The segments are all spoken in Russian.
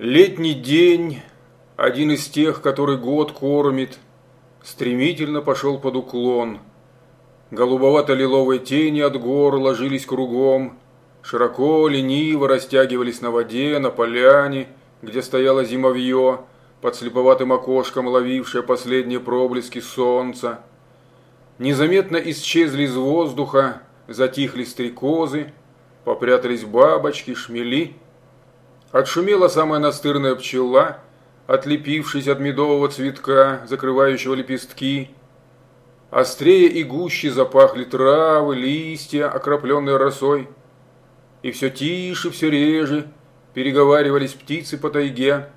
Летний день, один из тех, который год кормит, стремительно пошел под уклон. Голубовато-лиловые тени от гор ложились кругом, широко, лениво растягивались на воде, на поляне, где стояло зимовье, под слеповатым окошком ловившее последние проблески солнца. Незаметно исчезли из воздуха, затихли стрекозы, попрятались бабочки, шмели – Отшумела самая настырная пчела, отлепившись от медового цветка, закрывающего лепестки. Острее и гуще запахли травы, листья, окропленные росой. И все тише, все реже переговаривались птицы по тайге.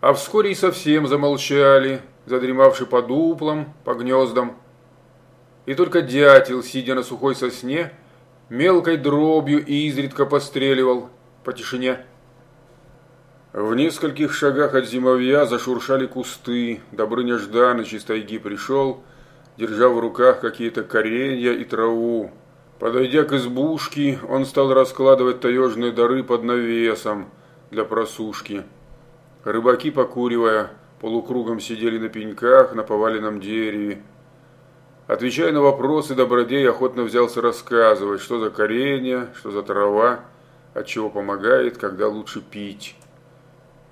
А вскоре и совсем замолчали, задремавши по дуплам, по гнездам. И только дятел, сидя на сухой сосне, мелкой дробью изредка постреливал по тишине. В нескольких шагах от зимовья зашуршали кусты. Добрыня Жданыч из тайги пришел, держа в руках какие-то коренья и траву. Подойдя к избушке, он стал раскладывать таежные дары под навесом для просушки. Рыбаки, покуривая, полукругом сидели на пеньках на поваленном дереве. Отвечая на вопросы, Добродей охотно взялся рассказывать, что за коренья, что за трава, от чего помогает, когда лучше пить.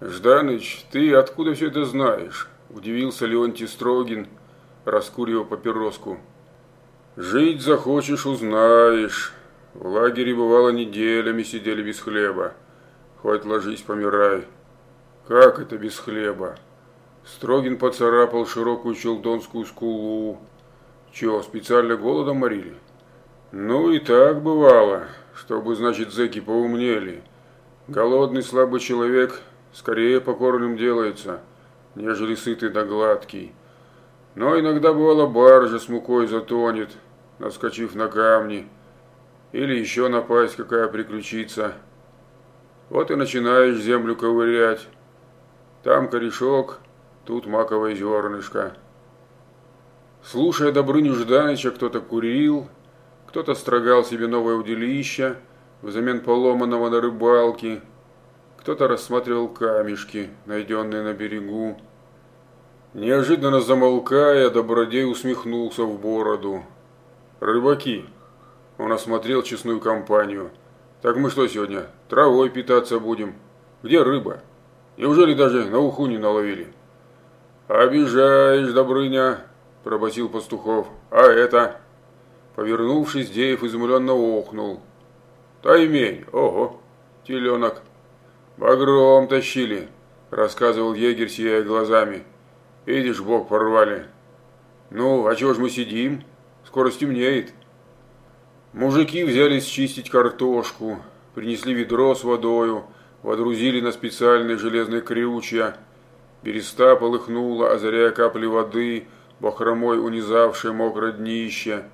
«Жданыч, ты откуда все это знаешь?» – удивился Леонтий Строгин, раскуривая папироску. «Жить захочешь – узнаешь. В лагере бывало неделями сидели без хлеба. Хоть ложись, помирай. Как это без хлеба?» Строгин поцарапал широкую челдонскую скулу. Чего, специально голодом морили? Ну и так бывало, чтобы, значит, зэки поумнели. Голодный слабый человек скорее покорным делается, нежели сытый да гладкий. Но иногда бывало баржа с мукой затонет, наскочив на камни, или еще напасть какая приключится. Вот и начинаешь землю ковырять. Там корешок, тут маковое зернышко. Слушая Добрыню Жданыча, кто-то курил, кто-то строгал себе новое удилище взамен поломанного на рыбалке, кто-то рассматривал камешки, найденные на берегу. Неожиданно замолкая, Добродей усмехнулся в бороду. «Рыбаки!» Он осмотрел честную компанию. «Так мы что сегодня, травой питаться будем? Где рыба? Неужели даже на уху не наловили?» «Обижаешь, Добрыня!» – пробасил Пастухов. «А это?» Повернувшись, Деев изумленно охнул. «Таймень! Ого! Теленок!» «Багром тащили», – рассказывал егерь, сияя глазами. «Видишь, бог порвали». «Ну, а чего ж мы сидим? Скоро стемнеет». Мужики взялись чистить картошку, принесли ведро с водою, водрузили на специальные железные крючья. Береста полыхнула, озаряя капли воды, бахромой унизавшее мокрое днище.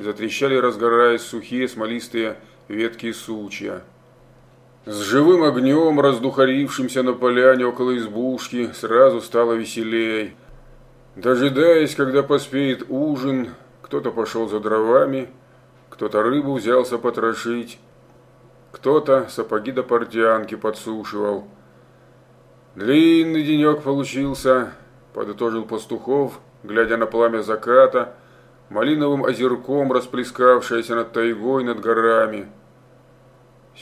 Затрещали, разгораясь, сухие смолистые ветки сучья. С живым огнем, раздухарившимся на поляне около избушки, сразу стало веселей. Дожидаясь, когда поспеет ужин, кто-то пошел за дровами, кто-то рыбу взялся потрошить, кто-то сапоги до портянки подсушивал. Длинный денек получился, подытожил пастухов, глядя на пламя заката, малиновым озерком расплескавшееся над тайгой над горами –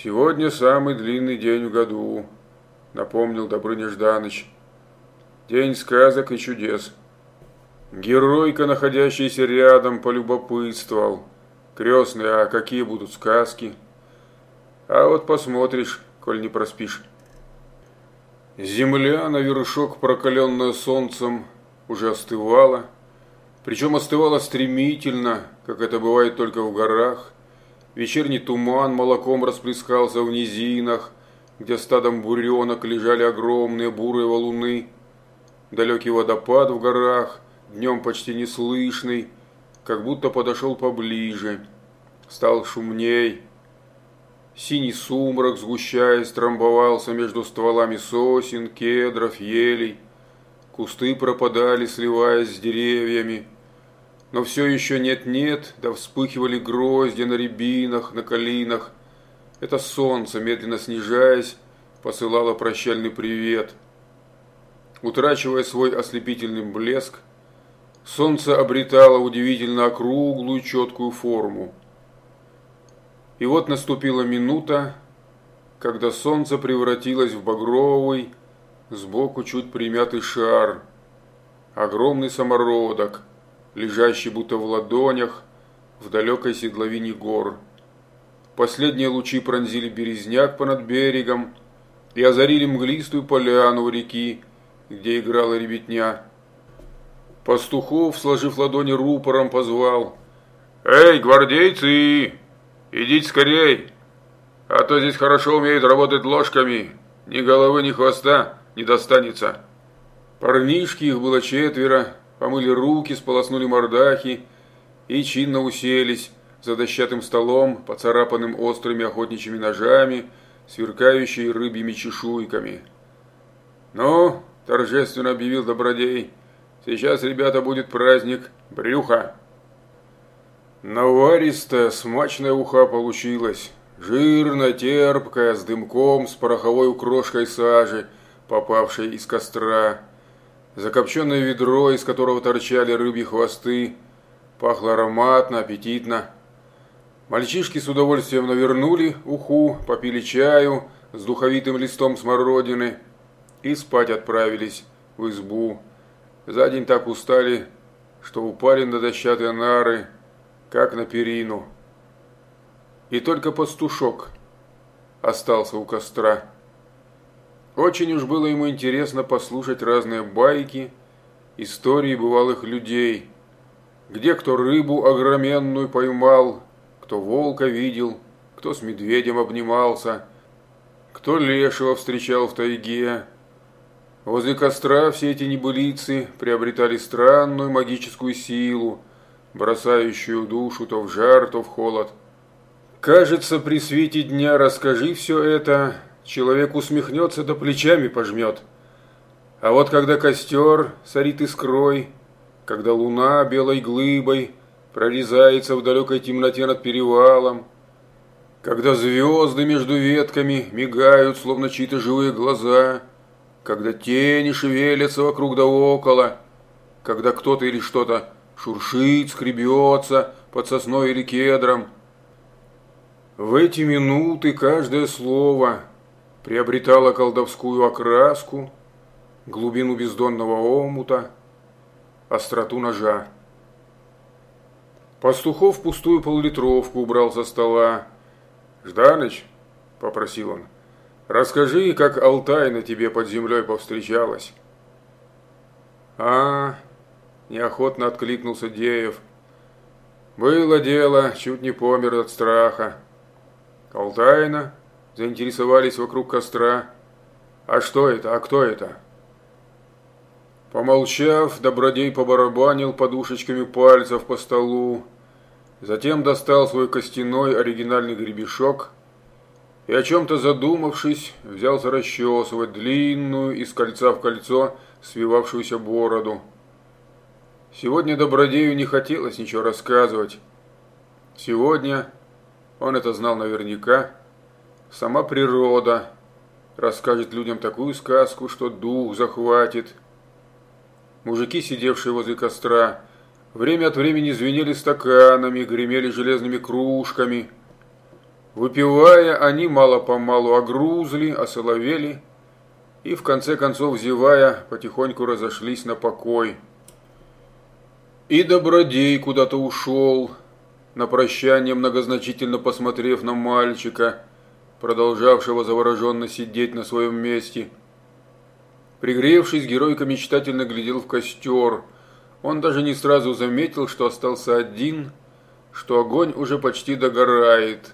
«Сегодня самый длинный день в году», — напомнил Добрыня Жданыч. «День сказок и чудес». Геройка, находящийся рядом, полюбопытствовал. «Крестный, а какие будут сказки?» «А вот посмотришь, коль не проспишь». Земля на вершок, прокаленная солнцем, уже остывала. Причем остывала стремительно, как это бывает только в горах. Вечерний туман молоком расплескался в низинах, где стадом буренок лежали огромные бурые валуны. Далекий водопад в горах, днем почти неслышный, как будто подошел поближе. Стал шумней. Синий сумрак, сгущаясь, трамбовался между стволами сосен, кедров, елей. Кусты пропадали, сливаясь с деревьями. Но все еще нет-нет, да вспыхивали грозди на рябинах, на калинах. Это солнце, медленно снижаясь, посылала прощальный привет. Утрачивая свой ослепительный блеск, солнце обретало удивительно округлую четкую форму. И вот наступила минута, когда солнце превратилось в багровый, сбоку чуть примятый шар, огромный самородок, лежащий будто в ладонях в далекой седловине гор. Последние лучи пронзили березняк понад берегом и озарили мглистую поляну у реки, где играла ребятня. Пастухов, сложив ладони рупором, позвал. «Эй, гвардейцы, идите скорей, а то здесь хорошо умеют работать ложками, ни головы, ни хвоста не достанется». Парнишки, их было четверо, помыли руки, сполоснули мордахи и чинно уселись за дощатым столом, поцарапанным острыми охотничьими ножами, сверкающей рыбьими чешуйками. «Ну, – торжественно объявил Добродей, – сейчас, ребята, будет праздник брюха». Наваристая, смачная уха получилась, жирная, терпкая, с дымком, с пороховой укрошкой сажи, попавшей из костра. Закопченное ведро, из которого торчали рыбьи хвосты, пахло ароматно, аппетитно. Мальчишки с удовольствием навернули уху, попили чаю с духовитым листом смородины и спать отправились в избу. За день так устали, что упали на дощатые нары, как на перину. И только пастушок остался у костра. Очень уж было ему интересно послушать разные байки, истории бывалых людей, где кто рыбу огроменную поймал, кто волка видел, кто с медведем обнимался, кто лешего встречал в тайге. Возле костра все эти небылицы приобретали странную магическую силу, бросающую душу то в жар, то в холод. Кажется, при свете дня расскажи все это, человек усмехнется да плечами пожмет. А вот когда костер сорит искрой, когда луна белой глыбой – прорезается в далекой темноте над перевалом, когда звезды между ветками мигают, словно чьи-то живые глаза, когда тени шевелятся вокруг да около, когда кто-то или что-то шуршит, скребется под сосной или кедром. В эти минуты каждое слово приобретало колдовскую окраску, глубину бездонного омута, остроту ножа. Пастухов пустую полулитровку убрал со стола. «Жданыч», – попросил он, – «расскажи, как Алтай на тебе под землей повстречалась». «А, – неохотно откликнулся Деев. «Было дело, чуть не помер от страха». «Алтайна?» – заинтересовались вокруг костра. «А что это? А кто это?» Помолчав, Добродей побарабанил подушечками пальцев по столу, затем достал свой костяной оригинальный гребешок и, о чем-то задумавшись, взялся расчесывать длинную из кольца в кольцо свивавшуюся бороду. Сегодня Добродею не хотелось ничего рассказывать. Сегодня, он это знал наверняка, сама природа расскажет людям такую сказку, что дух захватит – Мужики, сидевшие возле костра, время от времени звенели стаканами, гремели железными кружками. Выпивая, они мало-помалу огрузли, осоловели и, в конце концов, зевая, потихоньку разошлись на покой. И Добродей куда-то ушел, на прощание многозначительно посмотрев на мальчика, продолжавшего завороженно сидеть на своем месте – Пригревшись, геройка мечтательно глядел в костер. Он даже не сразу заметил, что остался один, что огонь уже почти догорает.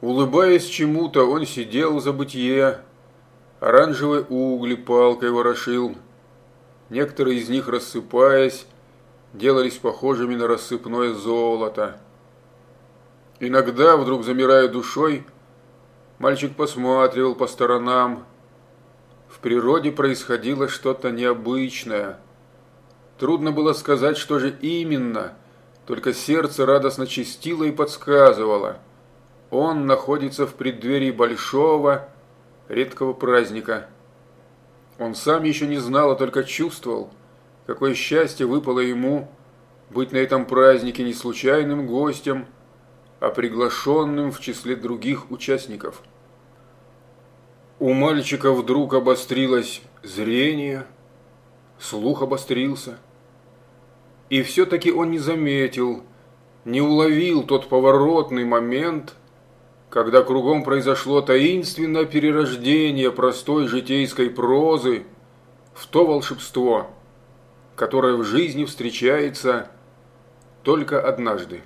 Улыбаясь чему-то, он сидел в забытье, оранжевые угли палкой ворошил. Некоторые из них, рассыпаясь, делались похожими на рассыпное золото. Иногда, вдруг замирая душой, мальчик посматривал по сторонам, в природе происходило что-то необычное. Трудно было сказать, что же именно, только сердце радостно чистило и подсказывало. Он находится в преддверии большого редкого праздника. Он сам еще не знал, а только чувствовал, какое счастье выпало ему быть на этом празднике не случайным гостем, а приглашенным в числе других участников. У мальчика вдруг обострилось зрение, слух обострился. И все-таки он не заметил, не уловил тот поворотный момент, когда кругом произошло таинственное перерождение простой житейской прозы в то волшебство, которое в жизни встречается только однажды.